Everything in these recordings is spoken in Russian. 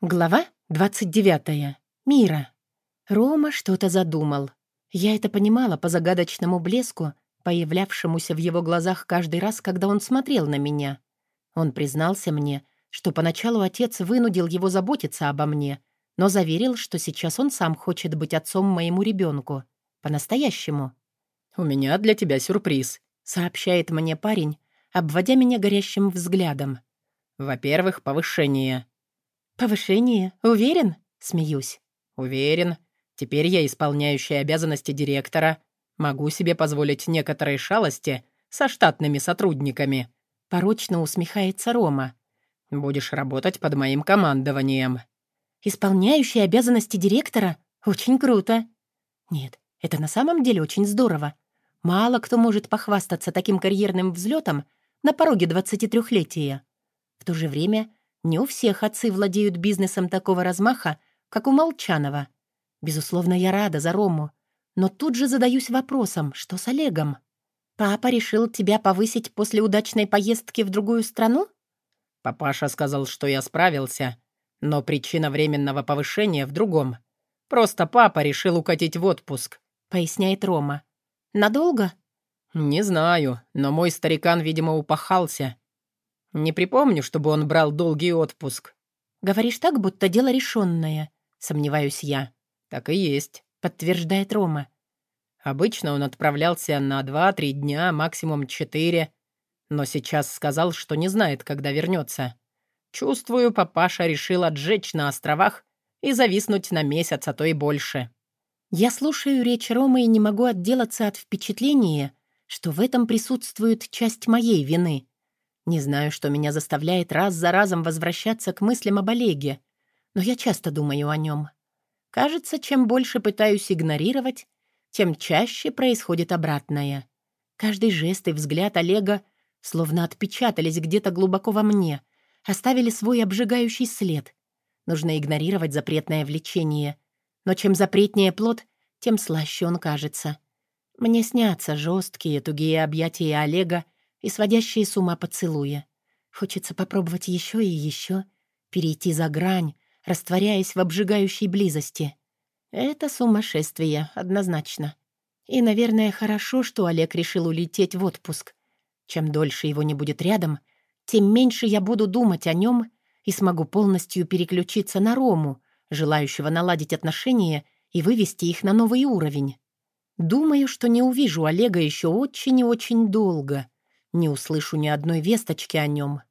Глава 29. Мира. Рома что-то задумал. Я это понимала по загадочному блеску, появлявшемуся в его глазах каждый раз, когда он смотрел на меня. Он признался мне, что поначалу отец вынудил его заботиться обо мне, но заверил, что сейчас он сам хочет быть отцом моему ребенку. По-настоящему. «У меня для тебя сюрприз», — сообщает мне парень, обводя меня горящим взглядом. «Во-первых, повышение». «Повышение? Уверен?» — смеюсь. «Уверен. Теперь я исполняющий обязанности директора. Могу себе позволить некоторые шалости со штатными сотрудниками». Порочно усмехается Рома. «Будешь работать под моим командованием». «Исполняющий обязанности директора? Очень круто». «Нет, это на самом деле очень здорово. Мало кто может похвастаться таким карьерным взлетом на пороге 23-летия. В то же время не у всех отцы владеют бизнесом такого размаха, как у Молчанова. Безусловно, я рада за Рому, но тут же задаюсь вопросом, что с Олегом? Папа решил тебя повысить после удачной поездки в другую страну? Папаша сказал, что я справился, но причина временного повышения в другом. Просто папа решил укатить в отпуск, поясняет Рома. Надолго? Не знаю, но мой старикан, видимо, упахался не припомню, чтобы он брал долгий отпуск. Говоришь так, будто дело решенное, сомневаюсь я. Так и есть, подтверждает Рома. Обычно он отправлялся на два-три дня, максимум четыре, но сейчас сказал, что не знает, когда вернется. Чувствую, папаша решил отжечь на островах и зависнуть на месяц, а то и больше. Я слушаю речь Ромы и не могу отделаться от впечатления, что в этом присутствует часть моей вины. Не знаю, что меня заставляет раз за разом возвращаться к мыслям об Олеге, но я часто думаю о нем. Кажется, чем больше пытаюсь игнорировать, тем чаще происходит обратное. Каждый жест и взгляд Олега словно отпечатались где-то глубоко во мне, оставили свой обжигающий след. Нужно игнорировать запретное влечение. Но чем запретнее плод, тем слаще он кажется. Мне снятся жесткие, тугие объятия Олега, и сводящие с ума поцелуя. Хочется попробовать еще и еще, перейти за грань, растворяясь в обжигающей близости. Это сумасшествие, однозначно. И, наверное, хорошо, что Олег решил улететь в отпуск. Чем дольше его не будет рядом, тем меньше я буду думать о нем и смогу полностью переключиться на Рому, желающего наладить отношения и вывести их на новый уровень. Думаю, что не увижу Олега еще очень и очень долго — не услышу ни одной весточки о нем.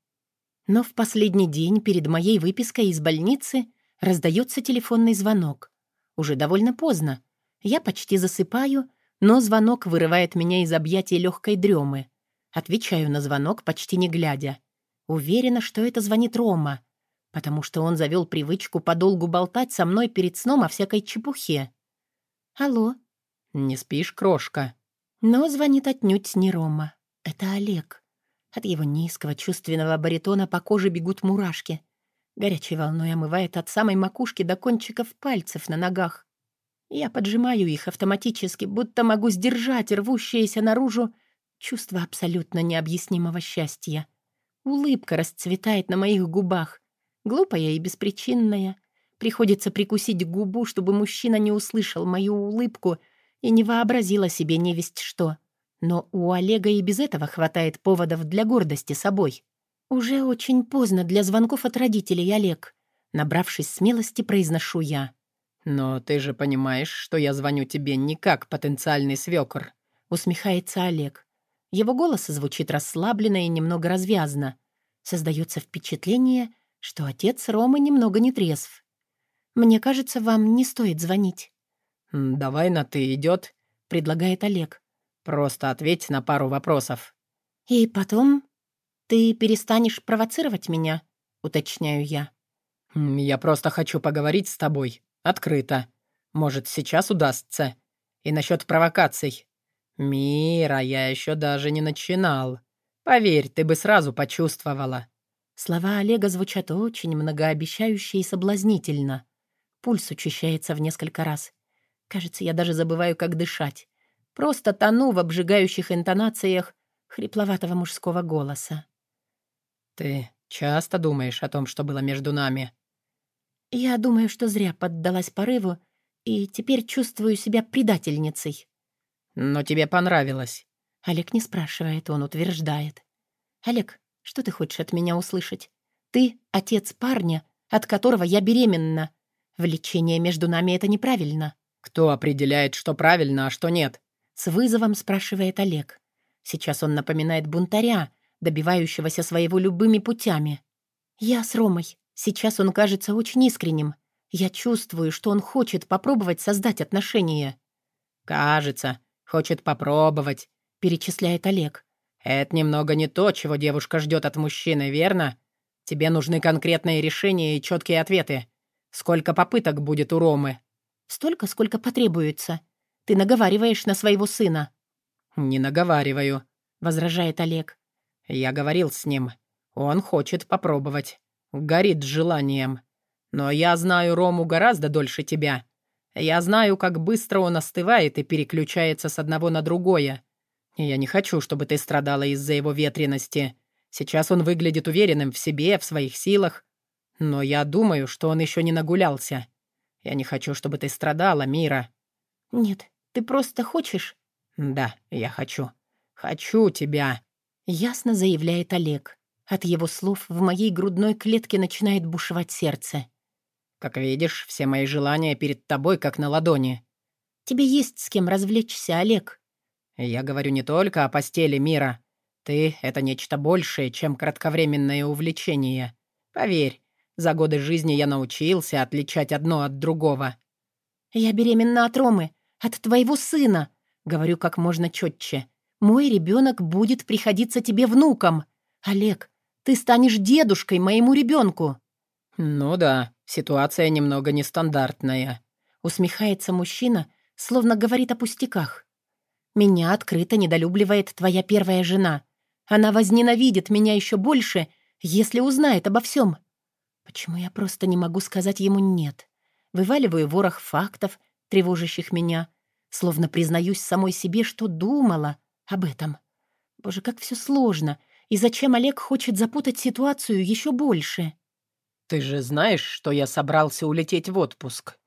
Но в последний день перед моей выпиской из больницы раздается телефонный звонок. Уже довольно поздно. Я почти засыпаю, но звонок вырывает меня из объятий легкой дремы. Отвечаю на звонок, почти не глядя. Уверена, что это звонит Рома, потому что он завел привычку подолгу болтать со мной перед сном о всякой чепухе. «Алло?» «Не спишь, крошка?» Но звонит отнюдь не Рома. Это Олег. От его низкого чувственного баритона по коже бегут мурашки. Горячей волной омывает от самой макушки до кончиков пальцев на ногах. Я поджимаю их автоматически, будто могу сдержать рвущееся наружу чувство абсолютно необъяснимого счастья. Улыбка расцветает на моих губах. Глупая и беспричинная. Приходится прикусить губу, чтобы мужчина не услышал мою улыбку и не вообразил о себе невесть что. Но у Олега и без этого хватает поводов для гордости собой. «Уже очень поздно для звонков от родителей, Олег», набравшись смелости, произношу я. «Но ты же понимаешь, что я звоню тебе не как потенциальный свёкор», усмехается Олег. Его голос звучит расслабленно и немного развязно. Создается впечатление, что отец Ромы немного не трезв. «Мне кажется, вам не стоит звонить». «Давай на «ты» идет», — предлагает Олег. Просто ответь на пару вопросов». «И потом ты перестанешь провоцировать меня?» — уточняю я. «Я просто хочу поговорить с тобой. Открыто. Может, сейчас удастся. И насчет провокаций. Мира, я еще даже не начинал. Поверь, ты бы сразу почувствовала». Слова Олега звучат очень многообещающе и соблазнительно. Пульс учащается в несколько раз. Кажется, я даже забываю, как дышать. Просто тону в обжигающих интонациях хрипловатого мужского голоса. «Ты часто думаешь о том, что было между нами?» Я думаю, что зря поддалась порыву и теперь чувствую себя предательницей. Но тебе понравилось. Олег не спрашивает, он утверждает. Олег, что ты хочешь от меня услышать? Ты — отец парня, от которого я беременна. Влечение между нами — это неправильно. Кто определяет, что правильно, а что нет? С вызовом спрашивает Олег. Сейчас он напоминает бунтаря, добивающегося своего любыми путями. Я с Ромой. Сейчас он кажется очень искренним. Я чувствую, что он хочет попробовать создать отношения. «Кажется, хочет попробовать», — перечисляет Олег. «Это немного не то, чего девушка ждет от мужчины, верно? Тебе нужны конкретные решения и четкие ответы. Сколько попыток будет у Ромы?» «Столько, сколько потребуется. Ты наговариваешь на своего сына». «Не наговариваю», — возражает Олег. «Я говорил с ним. Он хочет попробовать горит желанием. Но я знаю Рому гораздо дольше тебя. Я знаю, как быстро он остывает и переключается с одного на другое. И я не хочу, чтобы ты страдала из-за его ветрености. Сейчас он выглядит уверенным в себе, в своих силах. Но я думаю, что он еще не нагулялся. Я не хочу, чтобы ты страдала, Мира». «Нет, ты просто хочешь?» «Да, я хочу. Хочу тебя», — ясно заявляет Олег. От его слов в моей грудной клетке начинает бушевать сердце. «Как видишь, все мои желания перед тобой как на ладони». «Тебе есть с кем развлечься, Олег». «Я говорю не только о постели мира. Ты — это нечто большее, чем кратковременное увлечение. Поверь, за годы жизни я научился отличать одно от другого». «Я беременна от Ромы, от твоего сына», — говорю как можно четче. «Мой ребенок будет приходиться тебе внуком. Олег, ты станешь дедушкой моему ребенку. «Ну да, ситуация немного нестандартная», — усмехается мужчина, словно говорит о пустяках. «Меня открыто недолюбливает твоя первая жена. Она возненавидит меня еще больше, если узнает обо всем. Почему я просто не могу сказать ему «нет»? Вываливаю ворох фактов, тревожащих меня, словно признаюсь самой себе, что думала об этом. Боже, как все сложно, и зачем Олег хочет запутать ситуацию еще больше? «Ты же знаешь, что я собрался улететь в отпуск.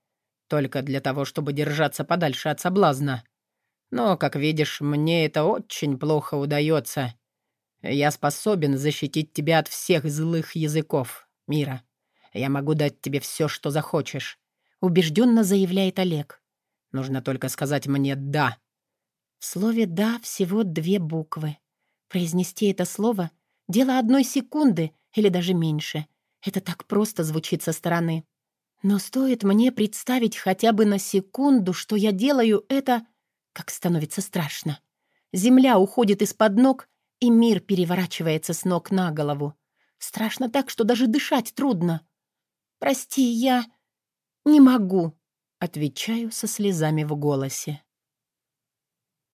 Только для того, чтобы держаться подальше от соблазна. Но, как видишь, мне это очень плохо удается. Я способен защитить тебя от всех злых языков мира. Я могу дать тебе все, что захочешь», — убежденно заявляет Олег. «Нужно только сказать мне «да». В слове «да» всего две буквы. Произнести это слово — дело одной секунды или даже меньше. Это так просто звучит со стороны. Но стоит мне представить хотя бы на секунду, что я делаю это, как становится страшно. Земля уходит из-под ног, и мир переворачивается с ног на голову. Страшно так, что даже дышать трудно. «Прости, я не могу», — отвечаю со слезами в голосе.